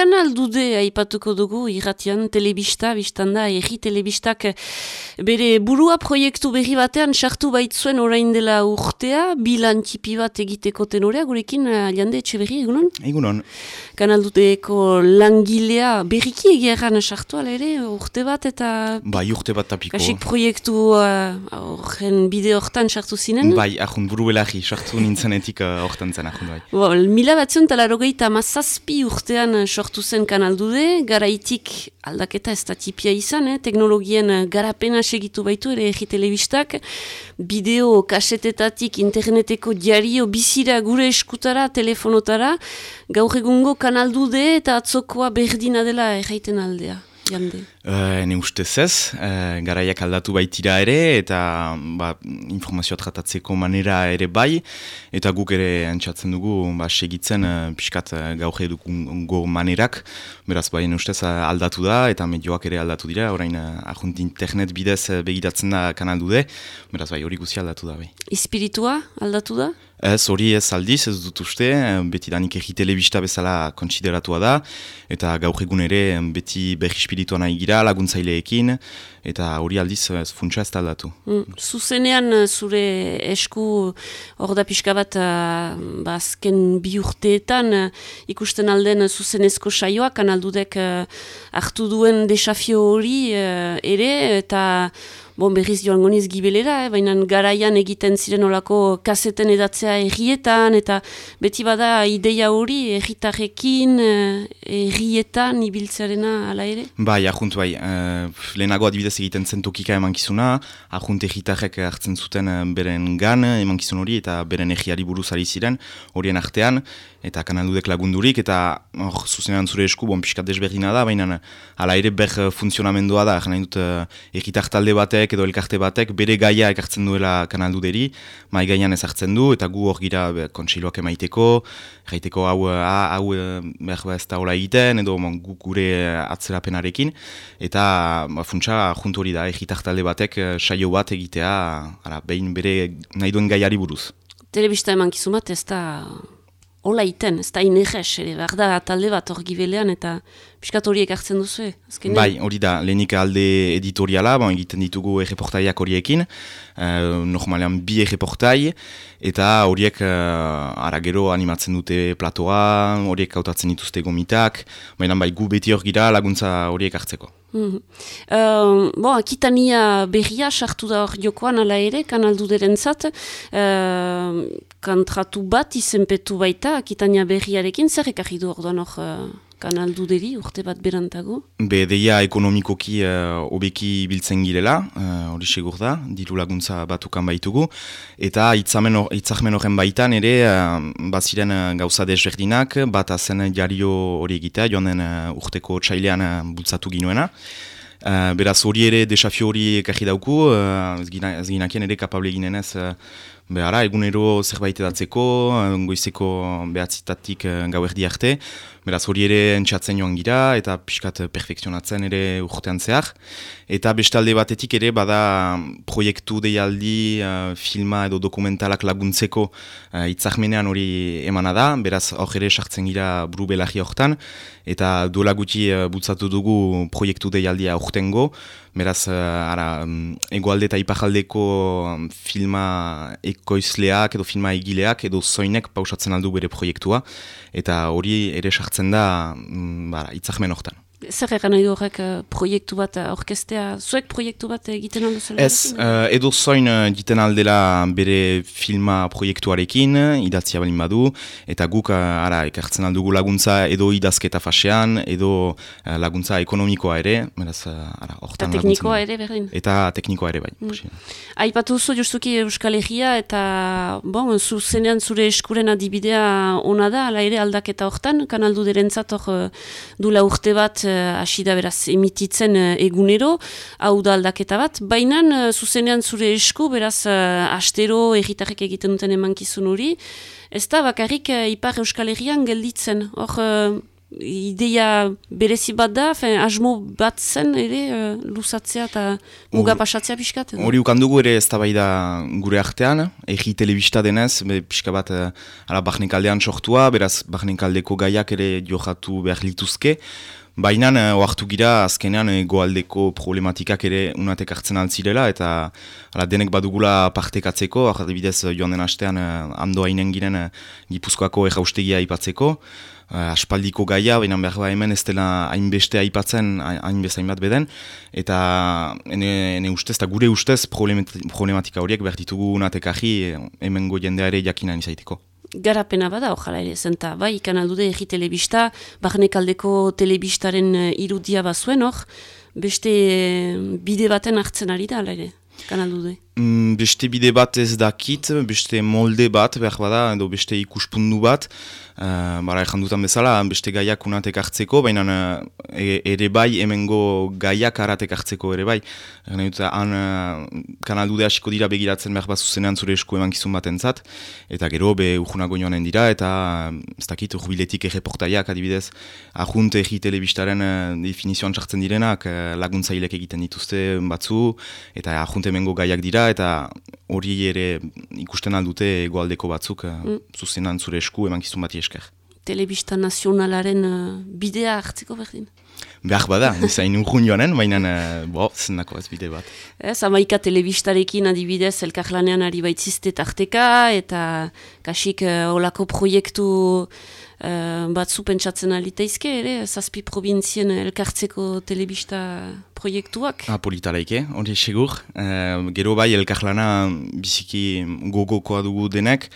kanal dude aipatuko dugu irratian telebista, biztan da, erri telebistak bere burua proiektu berri batean sartu baitzuen orain dela urtea, bilan tipi bat egiteko tenorea, gurekin jande etxe berri, egunon? Egunon. Kanal dudeeko langilea berriki egeran sartu ere, urte bat eta... Bai, urte bat tapiko. Kasik proiektu horren uh, bide hortan sartu zinen? Bai, ahun buru belagi, sartu nintzenetik hortan uh, zen ahun bai. Bo, mila batzion talarrogeita mazazpi urtean sortu zen kanaldude, garaitik aldaketa ez da tipia izan, eh? teknologien garapena segitu baitu ere egi telebistak, bideo, kasetetatik, interneteko diario, bizira gure eskutara, telefonotara, gaur egungo kanaldude eta atzokoa berdina dela erraiten aldea. Jande. Uh, ne ustez ez, uh, garaiak aldatu baitira ere, eta ba, informazioa tratatzeko manera ere bai, eta guk ere antxatzen dugu ba, segitzen uh, pixkat uh, gaur edukungo manerak, beraz bai ne ustez aldatu da, eta medioak ere aldatu dira, orain uh, ahunt internet bidez uh, begiratzen da kanal dude, beraz bai hori guzia aldatu da bai. Espiritua aldatu da? Ez, hori ez aldiz, ez dut uste, beti danik egi telebista bezala kontsideratua da, eta gaur egun ere beti berri espiritua nahi gira laguntzaileekin, eta hori aldiz ez funtsa ez taldatu. Mm, zuzenean zure esku hor da pixka bat ba, azken bi urteetan ikusten alden zuzenezko saioak, kanaldudek hartu duen desafio hori ere, eta bon, berriz joan goniz gibelera, eh, baina garaian egiten ziren olako kaseten edatzea errietan, eta beti bada ideia hori erritarrekin, eh, errietan ibiltzearena ala ere? Bai, ahunt bai, uh, lehenago adibidez egiten zen tokika emankizuna, ahunt erritarrek hartzen zuten beren gan emankizun hori, eta beren erriari buruz ari ziren, horien artean, eta kanaldudek lagundurik, eta hor, zuzenean zure esku, bon, piskat desberdina da, baina ala ere ber funtzionamendua da, nahi dut erritar talde batek, edo elkarte batek bere gaia ekartzen duela kanalduderi, mai gaian ezartzen du, eta gu hor gira kontseiloak emaiteko, erraiteko hau, hau behar ez da hola egiten, edo mon, gu gure atzerapenarekin, eta ba, funtsa juntu hori da, egitar talde batek saio bat egitea, ara, behin bere nahi duen gaiari buruz. Telebista eman kizumat ez da hola iten, ez da inerrez, ere, behar da talde bat hor gibelean, eta piskat horiek hartzen duzu, azkenean? Bai, hori da, lehenik alde editoriala, bon, egiten ditugu erreportaiak horiekin, uh, normalean bi erreportai, eta horiek uh, ara gero animatzen dute platoa, horiek hautatzen dituzte gomitak, baina bai gu beti hor gira laguntza horiek hartzeko. Mm -hmm. bon, akitania berria sartu da hor jokoan ala ere, kanaldu deren zat, uh, kantratu bat izenpetu baita, akitania berriarekin, zer ekarri du hor hor uh, kanaldu deri, urte bat berantago? Be, deia ekonomikoki uh, obeki biltzen girela, hori uh, segur da, diru laguntza batukan baitugu, eta itzahmen horren baitan ere, uh, baziren uh, gauza desberdinak, bat azen jario hori egitea, joan den uh, urteko txailean uh, bultzatu ginoena, Uh, beraz hori ere desafio hori ekarri dauku, uh, ez ginakien ere kapable ginen ez, behara, egunero zerbait edatzeko, goizeko behatzitatik uh, gau erdi arte, beraz hori ere entxatzen joan gira, eta pixkat perfekzionatzen ere urtean zehar. Eta bestalde batetik ere, bada proiektu deialdi, uh, filma edo dokumentalak laguntzeko uh, itzahmenean hori emana da, beraz hor ere sartzen gira buru belagi horretan, eta duela guti uh, butzatu dugu proiektu deialdia urtengo, beraz uh, ara, um, egoalde eta ipajaldeko filma ekoizleak edo filma egileak edo zoinek pausatzen aldu bere proiektua, eta hori ere sartzen da mm, itzahmen hortan. Zer egan nahi horrek uh, proiektu bat uh, orkestea, zuek proiektu bat egiten aldo zela? Ez, uh, edo zoin egiten aldela bere filma proiektuarekin, idatzia balin badu, eta guk uh, ara, ekartzen aldugu laguntza edo idazketa fasean, edo uh, laguntza ekonomikoa ere, beraz, uh, ara, hortan Eta teknikoa ere berdin? Eta teknikoa ere bai. Mm. Aipatu zu justuki Euskal Herria, eta bon, zu zenean zure eskuren adibidea ona da, ala ere aldaketa hortan, kanaldu derentzat hor dula urte bat hasi da beraz emititzen uh, egunero, hau da aldaketa bat, baina uh, zuzenean zure esku, beraz astero egitarrek egiten duten emankizun hori, ez da bakarrik Ipar Euskal Herrian gelditzen, hor ideia berezi bat da, fen, asmo bat zen ere uh, luzatzea eta muga pasatzea pixkat? Hori ukandugu ere ez da gure artean, egi telebista denez, be, pixka bat uh, ala aldean sortua, beraz aldeko gaiak ere johatu behar lituzke, Baina, uh, oartu gira, azkenean, uh, goaldeko problematikak ere unatek hartzen altzirela, eta ala, denek badugula partekatzeko, bidez joan den astean, uh, ando hainen giren uh, Gipuzkoako erraustegia ipatzeko, uh, aspaldiko gaia, baina behar ba hemen ez dela hainbeste aipatzen, hainbeste hainbat beden, eta ene, ene ustez, eta gure ustez problematika horiek behar ditugu natek ahi, hemen jendea ere jakinan izaiteko. Garapena bada, ojala ere, zenta, bai, ikan aldude egi telebista, barnek aldeko telebistaren eh, irudia bazuen, hor, beste eh, bide baten hartzen ari da, ala ere, kanaldude. Mm, beste bide bat ez dakit, beste molde bat, behar bada, edo beste ikuspundu bat, Uh, bara ezan dutan bezala, beste gaiak unatek hartzeko, baina uh, ere bai emengo gaiak aratek hartzeko ere bai. Gana dut, han uh, kanaldude hasiko dira begiratzen behar bat zuzenean zure esku eman kizun bat entzat, eta gero be urgunago joanen dira, eta ez dakit urbiletik erreportaiak adibidez, ahunt egi telebistaren uh, definizioan txartzen direnak uh, laguntzailek egiten dituzte batzu, eta ahunt emengo gaiak dira, eta hori ere ikusten aldute egoaldeko batzuk uh, mm. zuzenan zure esku eman kizun bat esker. Telebista nazionalaren uh, bidea hartzeko berdin? Behar bada, zain urgun joanen, baina uh, bo, zenako ez bide bat. Ez, amaika telebistarekin adibidez elkarlanean ari baitzizte tarteka, eta kasik uh, olako proiektu uh, batzu pentsatzen aliteizke, ere, zazpi provinzien elkartzeko telebista proiektuak? Ah, politalaike, hori segur. Uh, gero bai elkarlana biziki gogokoa dugu denek,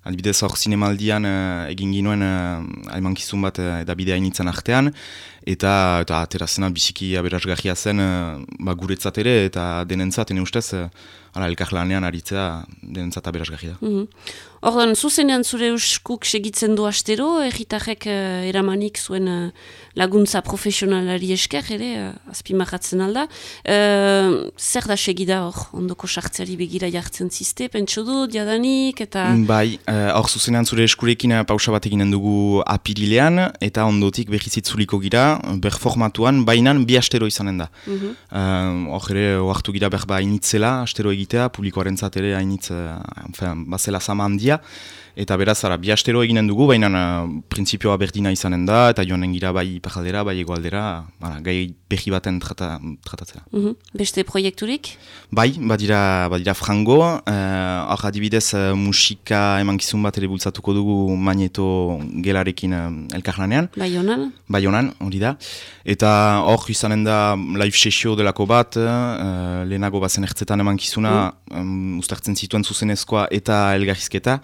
Adibidez hor zinemaldian uh, egin ginoen uh, bat uh, edabidea initzen artean, eta eta aterazena biziki aberasgahia zen uh, ba, guretzat ere eta denentzat, ene ustez, uh, elkarlanean aritzea denentzat aberasgahia. Mm -hmm. Zuzenean zure uskuk segitzen du astero, erritarrek uh, eramanik zuen uh, laguntza profesionalari esker, ere, uh, azpimarratzen alda. Uh, zer da segida hor, ondoko sartzeari begira jartzen ziste, pentsu du, diadanik, eta... Bai, hor uh, zuzenean zure eskurekin pausa bat eginen dugu apirilean, eta ondotik behizitzuliko gira, berformatuan, bainan bi astero izanen da. Hor mm -hmm. uh, ere, oartu gira berba hainitzela, astero egitea, publikoaren zatere hainitz, uh, bazela zama handia, Media eta beraz, ara, bi astero eginen dugu, baina uh, prinsipioa berdina izanen da, eta joanen gira bai pajaldera, bai egoaldera, bara, gai behi baten trata, tratatzera. Mm Beste proiekturik? Bai, badira, badira frango, uh, hor adibidez uh, musika emankizun bat ere bultzatuko dugu magneto gelarekin uh, elkarlanean. Bai honan? Bai honan, hori da. Eta hor izanen da live sesio delako bat, uh, lehenago bazen ertzetan emankizuna, mm. um, ustartzen zituen zuzenezkoa eta elgarrizketa,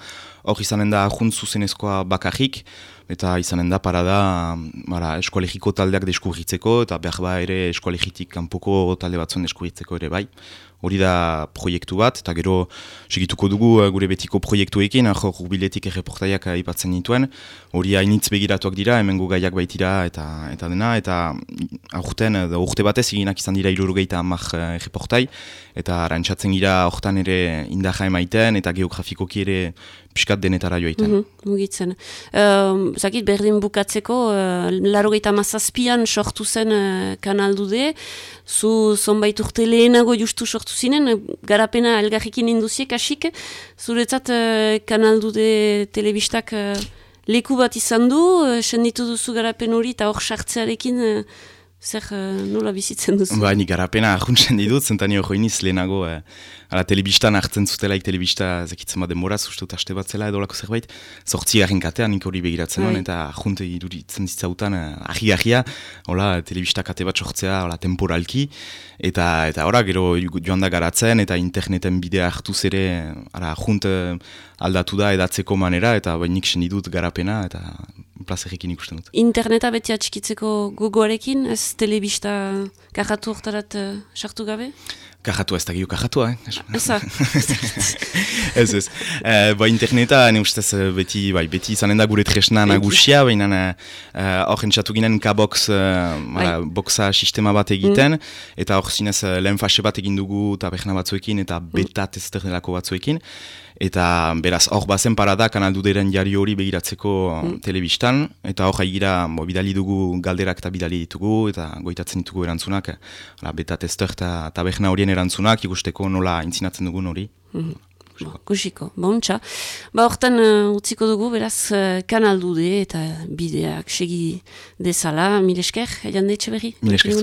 hor izanen da ahunt zuzenezkoa bakarrik, eta izanen da parada bara, eskualegiko taldeak deskurritzeko, eta behar ba ere eskualegitik kanpoko talde batzuen deskurritzeko ere bai hori da proiektu bat, eta gero segituko dugu uh, gure betiko proiektuekin, jo jubiletik erreportaiak aipatzen dituen, hori hainitz begiratuak dira, hemengo gaiak baitira eta eta dena, eta aurten, da urte batez eginak izan dira irurugeita amak erreportai, eta rantxatzen gira hortan ere indaja emaiten, eta geografikoki ere piskat denetara joaiten. Mm -hmm, mugitzen. Uh, zakit, berdin bukatzeko, uh, laro gaita mazazpian sortu zen uh, kanaldude, zu zonbait urte lehenago justu sortu zinen, garapena elgarrikin induziek asik, zuretzat uh, kanaldude telebistak uh, leku bat izan du, uh, senditu duzu garapen hori eta hor sartzearekin, zer nola bizitzen duzu? Ba, ni garapena ahuntzen ditut, zentani hori iniz lehenago, Hala, telebistan hartzen zutelaik telebista zekitzen bat demoraz, uste dut aste bat zela edo lako zerbait, sortzi garen katean nik hori begiratzen duen, bai. eta junte iduritzen ditzautan, uh, ahi-ahia, hola, telebista kate bat sortzea, hola, temporalki, eta eta ora, gero joan da garatzen, eta interneten bidea hartu zere, hala, junte aldatu da edatzeko manera, eta bainik sen ditut garapena, eta plazerrekin ikusten dut. Interneta beti atxikitzeko gogoarekin, ez telebista karratu hortarat uh, sartu gabe? Kajatua ez da gehiago kajatua, eh? Eza. ez ez. Uh, ba, interneta, ne ustez, eh, beti, bai, beti izanen da gure tresna nagusia, baina hor uh, entzatu ginen K-box, uh, boxa sistema bat egiten, mm. eta hor zinez lehen fase bat egin dugu taberna batzuekin eta mm. beta delako batzuekin. Eta beraz, hor bazen parada kanalduderen jari hori begiratzeko mm. telebistan, eta hor haigira bidali dugu galderak eta bidali ditugu, eta goitatzen ditugu erantzunak, la, beta tester eta taberna horien erantzunak, ikusteko nola intzinatzen dugun hori. Mm Kusiko, bontxa. Ba, hortan uh, utziko dugu, beraz, uh, kanaldude eta bideak segi dezala. Mil esker, jande etxe berri? Mil esker